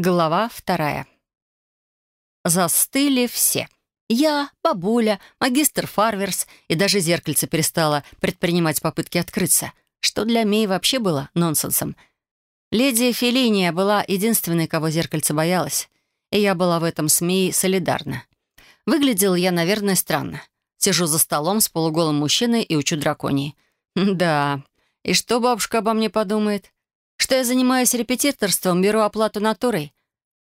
Глава вторая. Застыли все. Я, бабуля, магистр Фарверс и даже зеркальце перестала предпринимать попытки открыться, что для Мии вообще было нонсенсом. Леди Фелиния была единственной, кого зеркальце боялась, и я была в этом с Мией солидарна. Выглядел я, наверное, странно. Сижу за столом с полуголым мужчиной и учу драконии. Да, и что бабушка обо мне подумает? Что я занимаюсь репетиторством, беру оплату натурой?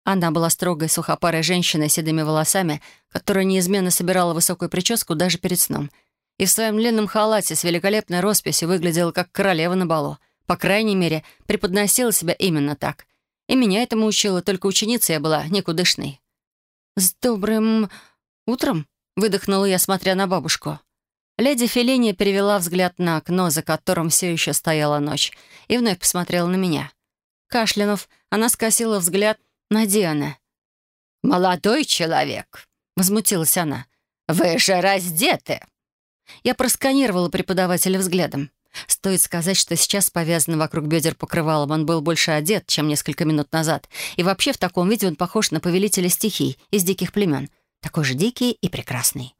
Она была строгой, сухопарой женщиной с седыми волосами, которая неизменно собирала высокую прическу даже перед сном. И в своем длинном халате с великолепной росписью выглядела как королева на балу. По крайней мере, преподносила себя именно так. И меня этому учила, только ученица я была никудышной. «С добрым утром?» — выдохнула я, смотря на бабушку. Леди Феллини перевела взгляд на окно, за которым все еще стояла ночь, и вновь посмотрела на меня. Кашлянув, она скосила взгляд на Диана. «Молодой человек», — возмутилась она, — «вы же раздеты». Я просканировала преподавателя взглядом. Стоит сказать, что сейчас повязанный вокруг бедер покрывалом он был больше одет, чем несколько минут назад. И вообще в таком виде он похож на повелителя стихий из диких племен. Такой же дикий и прекрасный.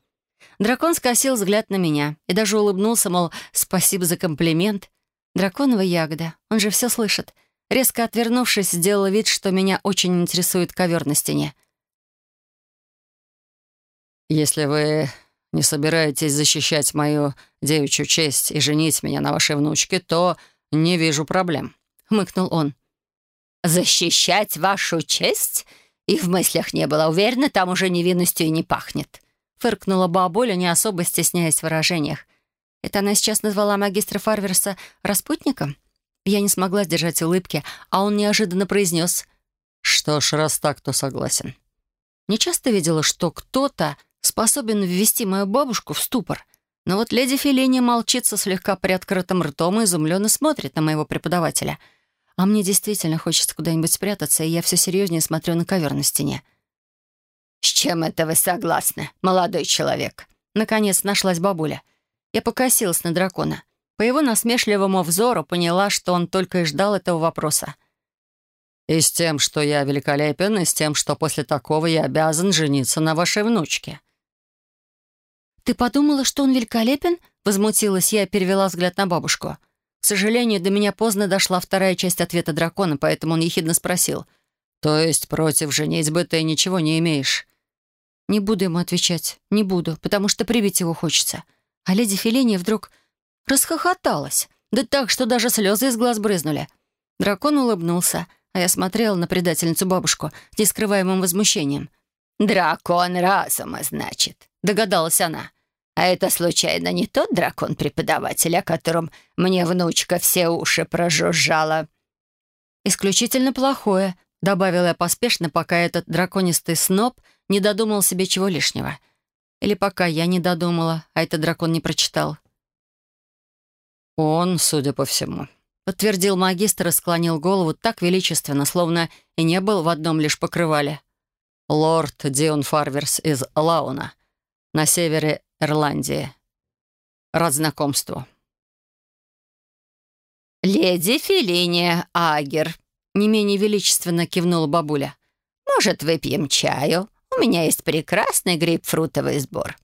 Дракон скосил взгляд на меня и даже улыбнулся, мол, спасибо за комплимент. Драконова ягода, он же все слышит. Резко отвернувшись, сделала вид, что меня очень интересует ковер на стене. «Если вы не собираетесь защищать мою девичью честь и женить меня на вашей внучке, то не вижу проблем», — хмыкнул он. «Защищать вашу честь?» И в мыслях не было уверена, там уже невинностью и не пахнет. Фыркнула бабуля, не особо стесняясь в выражениях. Это она сейчас назвала магистра Фарверса распутником? Я не смогла сдержать улыбки, а он неожиданно произнес. «Что ж, раз так, то согласен». Не часто видела, что кто-то способен ввести мою бабушку в ступор. Но вот леди Феллини молчит со слегка приоткрытым ртом и изумленно смотрит на моего преподавателя. А мне действительно хочется куда-нибудь спрятаться, и я все серьезнее смотрю на ковер на стене. «С чем это вы согласны, молодой человек?» Наконец нашлась бабуля. Я покосилась на дракона. По его насмешливому взору поняла, что он только и ждал этого вопроса. «И с тем, что я великолепен, и с тем, что после такого я обязан жениться на вашей внучке». «Ты подумала, что он великолепен?» Возмутилась я и перевела взгляд на бабушку. К сожалению, до меня поздно дошла вторая часть ответа дракона, поэтому он ехидно спросил. «То есть против женитьбы ты ничего не имеешь?» Не буду ему отвечать, не буду, потому что прибить его хочется. А леди Феллини вдруг расхохоталась. Да так, что даже слезы из глаз брызнули. Дракон улыбнулся, а я смотрела на предательницу бабушку с нескрываемым возмущением. «Дракон разума, значит», — догадалась она. «А это, случайно, не тот дракон-преподаватель, о котором мне внучка все уши прожужжала?» «Исключительно плохое», — добавила я поспешно, пока этот драконистый сноб не додумал себе чего лишнего. Или пока я не додумала, а этот дракон не прочитал. «Он, судя по всему», — подтвердил магистр и склонил голову так величественно, словно и не был в одном лишь покрывале. «Лорд Дион Фарверс из Лауна, на севере Ирландии. Рад знакомству». «Леди Фелиния Агер», — не менее величественно кивнула бабуля. «Может, выпьем чаю? У меня есть прекрасный грейпфрутовый сбор.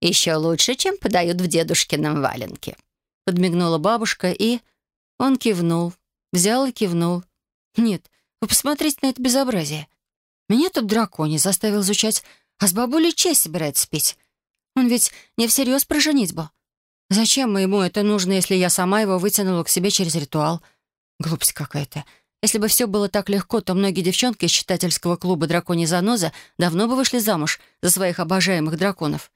Еще лучше, чем подают в дедушкином валенке». Подмигнула бабушка, и... Он кивнул. Взял и кивнул. «Нет, вы посмотрите на это безобразие. Меня тут драконий заставил изучать, а с бабулей честь собирается пить. Он ведь не всерьез про женитьбу. Зачем ему это нужно, если я сама его вытянула к себе через ритуал? Глупость какая-то. Если бы все было так легко, то многие девчонки из читательского клуба «Драконий заноза» давно бы вышли замуж за своих обожаемых драконов.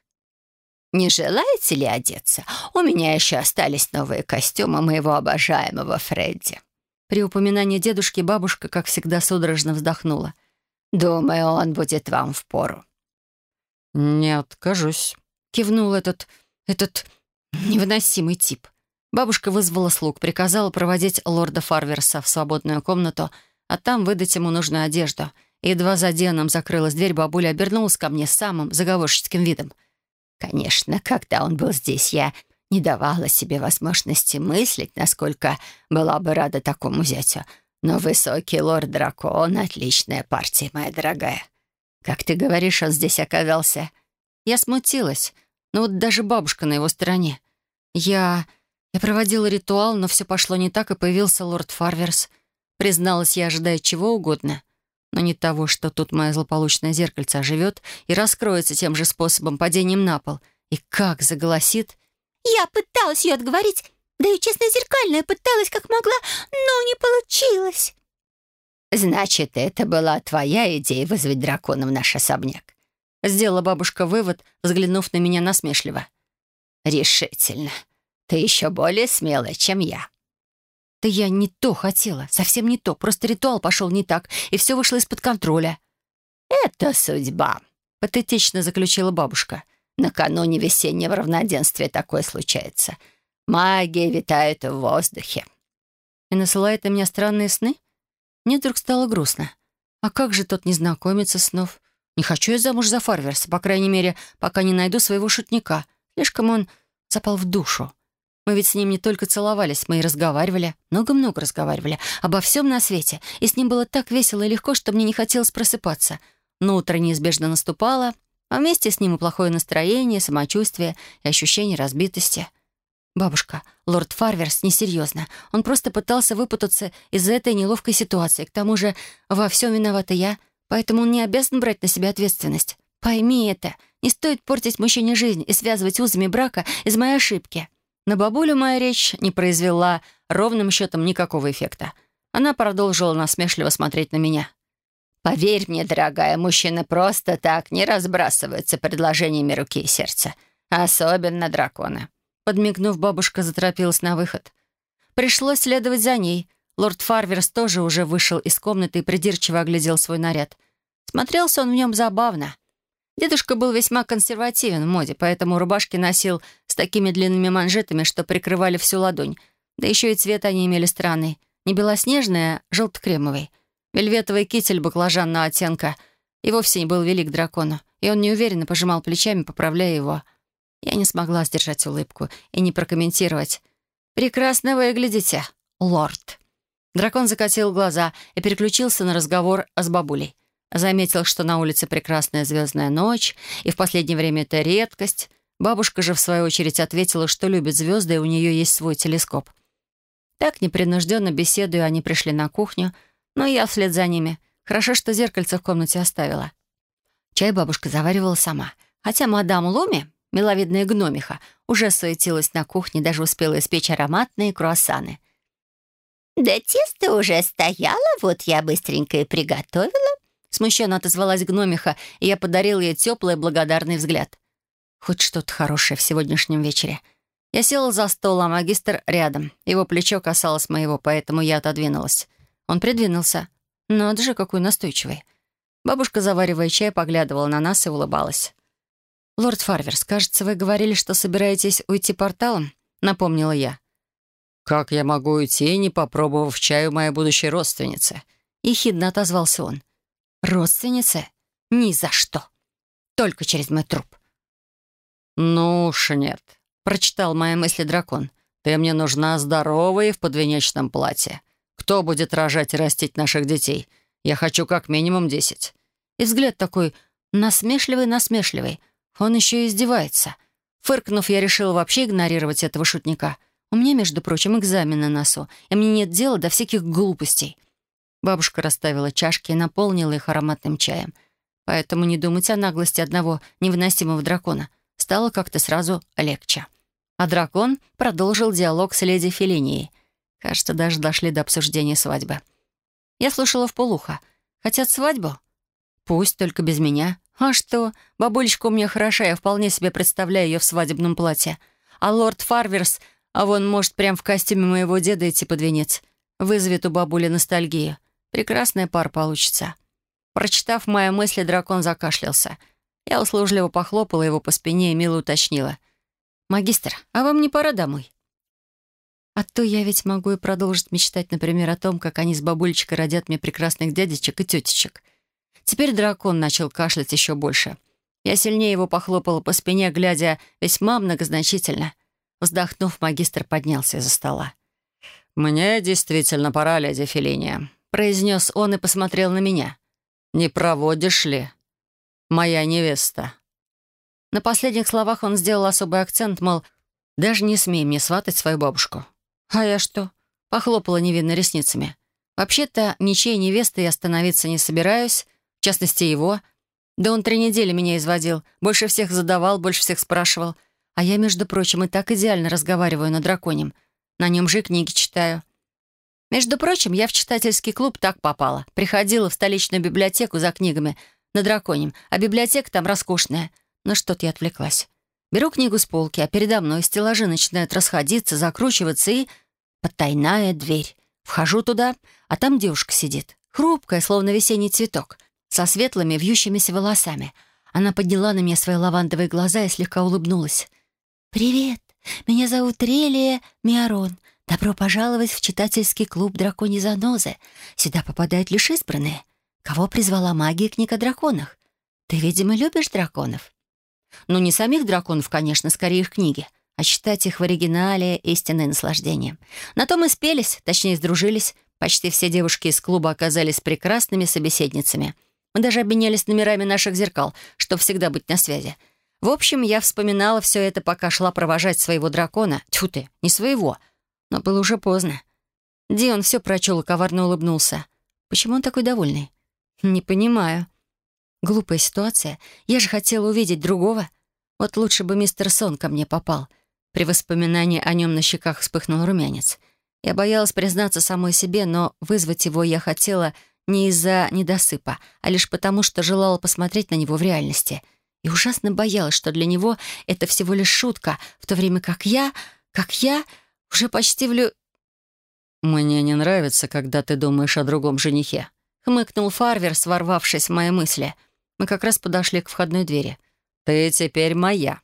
«Не желаете ли одеться? У меня еще остались новые костюмы моего обожаемого Фредди». При упоминании дедушки бабушка, как всегда, судорожно вздохнула. «Думаю, он будет вам впору». «Не откажусь», — кивнул этот... этот невыносимый тип. Бабушка вызвала слуг, приказала проводить лорда Фарверса в свободную комнату, а там выдать ему нужную одежду. едва за Дианом закрылась дверь, бабуля обернулась ко мне самым заговорщицким видом — Конечно, когда он был здесь, я не давала себе возможности мыслить, насколько была бы рада такому зятю. Но высокий лорд-дракон — отличная партия, моя дорогая. Как ты говоришь, он здесь оказался?» Я смутилась, но вот даже бабушка на его стороне. Я... Я проводила ритуал, но все пошло не так, и появился лорд Фарверс. Призналась я, ожидая чего угодно. Но не того, что тут мое злополучное зеркальце оживет и раскроется тем же способом падением на пол. И как заголосит. «Я пыталась ее отговорить, да и честно зеркальная пыталась как могла, но не получилось». «Значит, это была твоя идея вызвать дракона в наш особняк?» Сделала бабушка вывод, взглянув на меня насмешливо. «Решительно. Ты еще более смелая, чем я». «Да я не то хотела, совсем не то. Просто ритуал пошел не так, и все вышло из-под контроля». «Это судьба», — патетично заключила бабушка. «Накануне весеннего равноденствия такое случается. Магия витает в воздухе». «И насылает на меня странные сны?» Мне вдруг стало грустно. «А как же тот незнакомец снов? Не хочу я замуж за Фарверса, по крайней мере, пока не найду своего шутника. Слишком он запал в душу. Мы ведь с ним не только целовались, мы и разговаривали, много-много разговаривали, обо всем на свете, и с ним было так весело и легко, что мне не хотелось просыпаться. Но утро неизбежно наступало, а вместе с ним и плохое настроение, самочувствие и ощущение разбитости. «Бабушка, лорд Фарверс несерьезно. Он просто пытался выпутаться из этой неловкой ситуации. К тому же во всем виновата я, Поэтому он не обязан брать на себя ответственность. Пойми это. Не стоит портить мужчине жизнь и связывать узами брака из моей ошибки. На бабулю моя речь не произвела ровным счетом никакого эффекта. Она продолжила насмешливо смотреть на меня. «Поверь мне, дорогая, мужчины просто так не разбрасываются предложениями руки и сердца. Особенно драконы». Подмигнув, бабушка заторопилась на выход. Пришлось следовать за ней — Лорд Фарверс тоже уже вышел из комнаты и придирчиво оглядел свой наряд. Смотрелся он в нем забавно. Дедушка был весьма консервативен в моде, поэтому рубашки носил такими длинными манжетами, что прикрывали всю ладонь. Да еще и цвет они имели странный. Не белоснежный, а желто-кремовый. Вельветовый китель баклажанного оттенка и вовсе не был велик дракону, и он неуверенно пожимал плечами, поправляя его. Я не смогла сдержать улыбку и не прокомментировать. «Прекрасно выглядите, лорд». Дракон закатил глаза и переключился на разговор с бабулей. Заметил, что на улице прекрасная звездная ночь, и в последнее время это редкость. Бабушка же, в свою очередь, ответила, что любит звезды, и у нее есть свой телескоп. Так, непринужденно беседуя, они пришли на кухню, но я вслед за ними. Хорошо, что зеркальце в комнате оставила. Чай бабушка заваривала сама. Хотя мадам Луми, миловидная гномиха, уже суетилась на кухне, даже успела испечь ароматные круассаны — «Да тесто уже стояло, вот я быстренько и приготовила». Смущенно отозвалась гномиха, и я подарил ей теплый благодарный взгляд. Хоть что-то хорошее в сегодняшнем вечере. Я села за стол, а магистр рядом. Его плечо касалось моего, поэтому я отодвинулась. Он придвинулся. Надо же, какой настойчивый. Бабушка, заваривая чай, поглядывала на нас и улыбалась. «Лорд Фарверс, кажется, вы говорили, что собираетесь уйти порталом?» — напомнила я. «Как я могу уйти, не попробовав чаю моей будущей родственницы?» Ехидно отозвался он. «Родственницы? Ни за что. Только через мой труп». «Ну уж нет», — прочитал мои мысли дракон. «Ты мне нужна здоровая и в подвенечном платье. Кто будет рожать и растить наших детей? Я хочу как минимум десять». И взгляд такой насмешливый-насмешливый. Он еще и издевается. Фыркнув, я решила вообще игнорировать этого шутника — у меня, между прочим, экзамен на носу, и мне нет дела до всяких глупостей. Бабушка расставила чашки и наполнила их ароматным чаем. Поэтому не думать о наглости одного невыносимого дракона стало как-то сразу легче. А дракон продолжил диалог с леди Фелинией. Кажется, даже дошли до обсуждения свадьбы. Я слушала в полухо. Хотят свадьбу? Пусть, только без меня. А что? Бабулечка у меня хороша, я вполне себе представляю ее в свадебном платье. А лорд Фарверс а вон, может, прям в костюме моего деда идти под венец. Вызовет у бабули ностальгию. Прекрасная пара получится. Прочитав мои мысли, дракон закашлялся. Я услужливо похлопала его по спине и мило уточнила. «Магистр, а вам не пора домой?» А то я ведь могу и продолжить мечтать, например, о том, как они с бабулечкой родят мне прекрасных дядечек и тетечек. Теперь дракон начал кашлять еще больше. Я сильнее его похлопала по спине, глядя весьма многозначительно. Вздохнув, магистр поднялся из-за стола. «Мне действительно пора, леди Феллиния», — произнес он и посмотрел на меня. «Не проводишь ли? Моя невеста». На последних словах он сделал особый акцент, мол, даже не смей мне сватать свою бабушку. А я что? Похлопала невинно ресницами. Вообще-то, ничьей невестой я становиться не собираюсь, в частности, его. Да он три недели меня изводил, больше всех задавал, больше всех спрашивал. А я, между прочим, и так идеально разговариваю на драконем. На нем же книги читаю. Между прочим, я в читательский клуб так попала. Приходила в столичную библиотеку за книгами на драконем, а библиотека там роскошная. Но что-то я отвлеклась. Беру книгу с полки, а передо мной стеллажи начинают расходиться, закручиваться и... Потайная дверь. Вхожу туда, а там девушка сидит. Хрупкая, словно весенний цветок, со светлыми вьющимися волосами. Она подняла на меня свои лавандовые глаза и слегка улыбнулась. «Привет, меня зовут Релия Миарон. Добро пожаловать в читательский клуб «Драконьи занозы». Сюда попадают лишь избранные. Кого призвала магия книг о драконах? Ты, видимо, любишь драконов?» Ну, не самих драконов, конечно, скорее их книги, а читать их в оригинале — истинное наслаждение. На том и спелись, точнее, сдружились. Почти все девушки из клуба оказались прекрасными собеседницами. Мы даже обменялись номерами наших зеркал, чтобы всегда быть на связи. В общем, я вспоминала все это, пока шла провожать своего дракона. Тьфу ты, не своего. Но было уже поздно. Дион все прочел и коварно улыбнулся. Почему он такой довольный? Не понимаю. Глупая ситуация. Я же хотела увидеть другого. Вот лучше бы мистер Сон ко мне попал. При воспоминании о нем на щеках вспыхнул румянец. Я боялась признаться самой себе, но вызвать его я хотела не из-за недосыпа, а лишь потому, что желала посмотреть на него в реальности. И ужасно боялась, что для него это всего лишь шутка, в то время как я, как я, уже почти влю... «Мне не нравится, когда ты думаешь о другом женихе», — хмыкнул Фарвер, сворвавшись в мои мысли — мы как раз подошли к входной двери. «Ты теперь моя».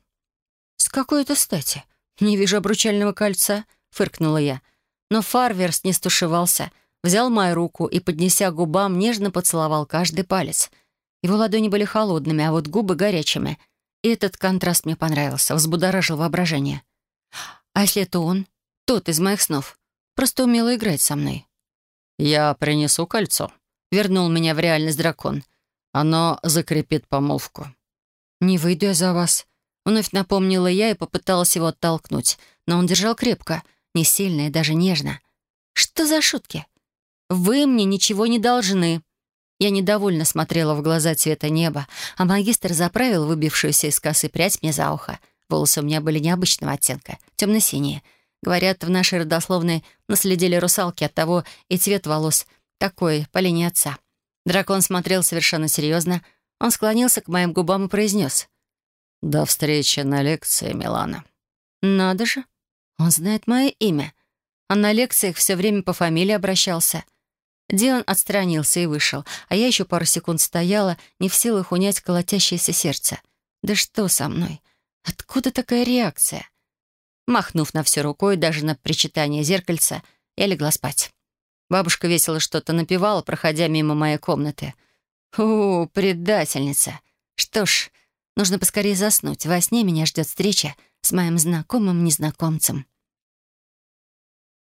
«С какой это стати? Не вижу обручального кольца», — фыркнула я. Но Фарверс не стушевался, взял мою руку и, поднеся губам, нежно поцеловал каждый палец. Его ладони были холодными, а вот губы горячими. И этот контраст мне понравился, взбудоражил воображение. «А если это он? Тот из моих снов. Просто умел играть со мной». «Я принесу кольцо», — вернул меня в реальность дракон — оно закрепит помолвку». «Не выйду я за вас», — вновь напомнила я и попыталась его оттолкнуть, но он держал крепко, не сильно и даже нежно. «Что за шутки? Вы мне ничего не должны». Я недовольно смотрела в глаза цвета неба, а магистр заправил выбившуюся из косы прядь мне за ухо. Волосы у меня были необычного оттенка, темно-синие. Говорят, в нашей родословной наследили русалки, от того и цвет волос такой, по линии отца. Дракон смотрел совершенно серьезно. Он склонился к моим губам и произнес. «До встречи на лекции, Милана». «Надо же. Он знает мое имя. А на лекциях все время по фамилии обращался». Дион отстранился и вышел, а я еще пару секунд стояла, не в силах унять колотящееся сердце. «Да что со мной? Откуда такая реакция?» Махнув на все рукой, даже на причитание зеркальца, я легла спать. Бабушка весело что-то напевала, проходя мимо моей комнаты. «У, предательница! Что ж, нужно поскорее заснуть. Во сне меня ждет встреча с моим знакомым незнакомцем».